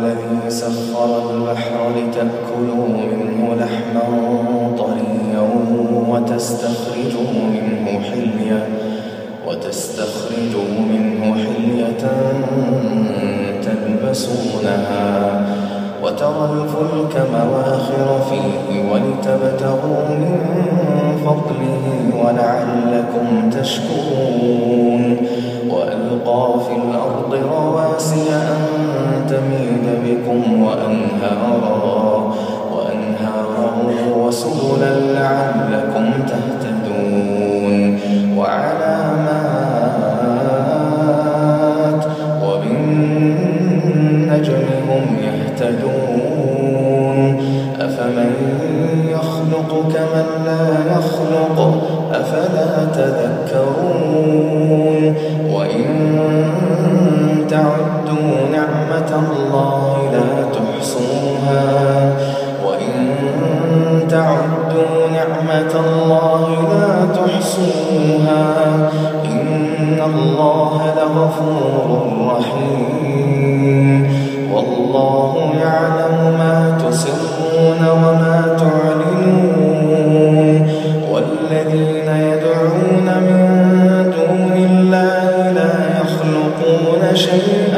الذي سخر البحر لتأكلوا منه لحما طريا وتستخرجوا منه حليا وتستخرجوا منه حلية تلبسونها وترى الفلك مواخر فيه ولتبتغوا من يدعون من دون الله لا يخلقون شيئا.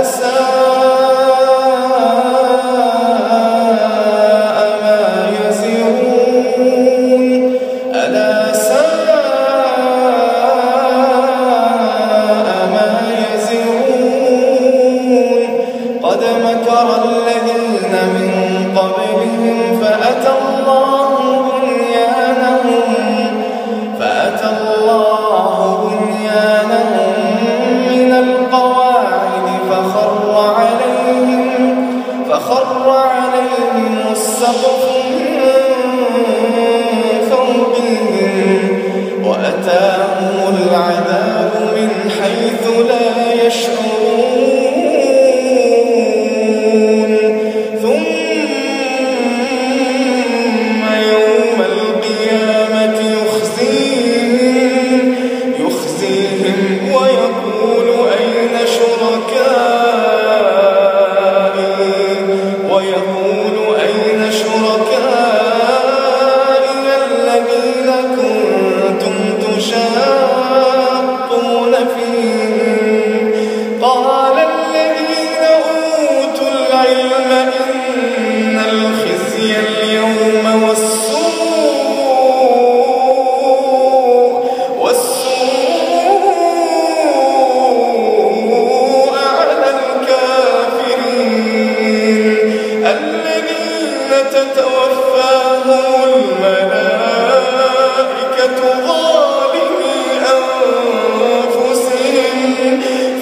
سَاءَ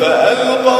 فألقى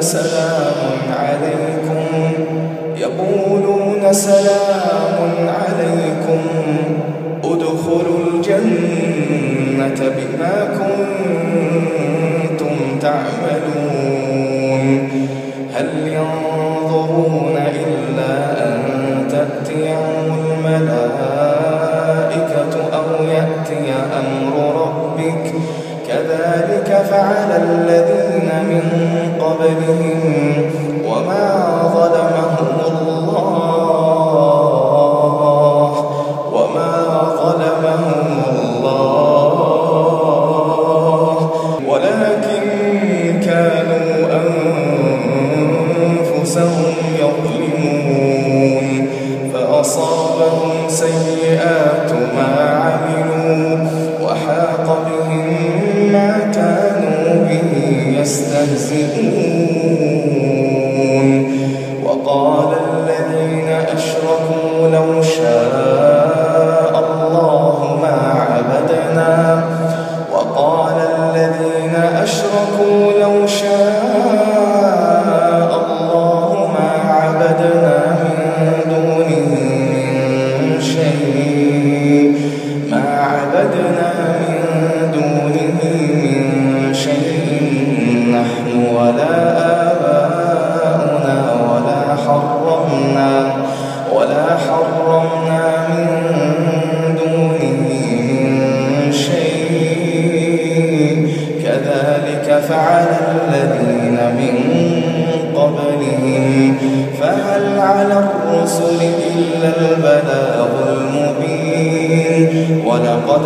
سلام عليكم. يقولون سلام Senhor.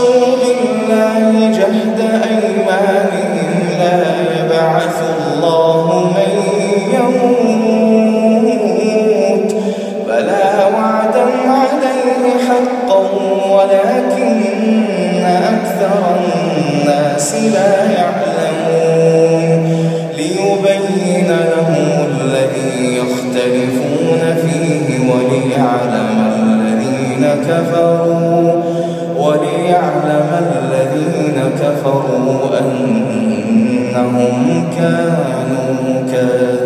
أقسموا جهد لا يبعث الله من يموت فلا عليه حقا ولكن أكثر الناس لا يعلمون ليبين لهم الذي يختلفون فيه وليعلم الذين كفروا كفروا أنهم كانوا كافرين